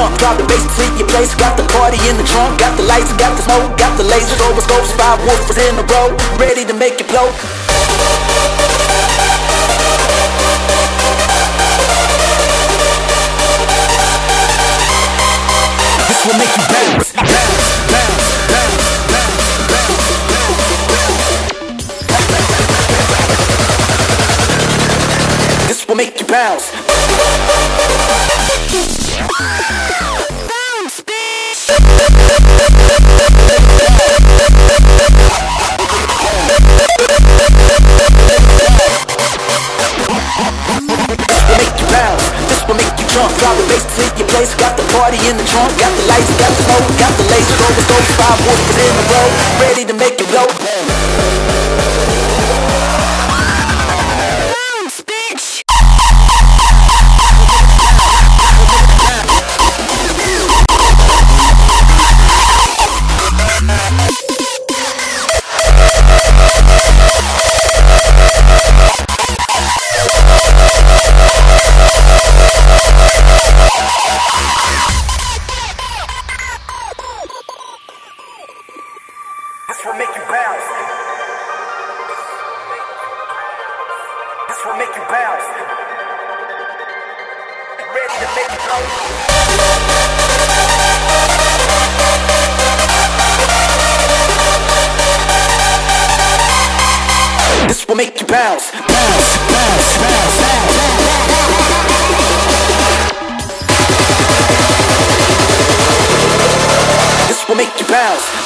jump. Drop the bass to your place. Got the party in the trunk. Got the lights, got the smoke, got the lasers, overscopes, five woofers in a row, ready to make it blow. This will make you bounce, bounce, bounce, will make you bounce. This will make you jump, drop the bass your place. Got the party in the trunk, got the lights, got the smoke, got the over those five woofers in a row, ready to make it blow. This will make you bounce. Ready to make. This will make you bounce, bounce, bounce, bounce, bounce. This will make you. Bounce,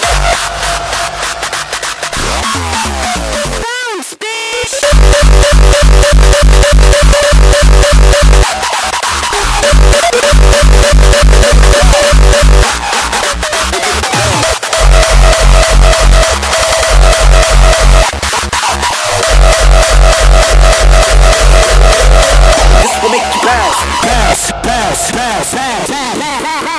This will make you bounce, bounce, bounce, bounce, bounce.